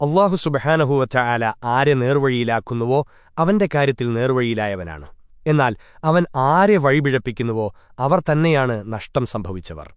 അള്ളാഹു സുബഹാനഹുവറ്റ ആല ആരെ നേർവഴിയിലാക്കുന്നുവോ അവന്റെ കാര്യത്തിൽ നേർവഴിയിലായവനാണ്. എന്നാൽ അവൻ ആരെ വഴിപിഴപ്പിക്കുന്നുവോ അവർ തന്നെയാണ് നഷ്ടം സംഭവിച്ചവർ.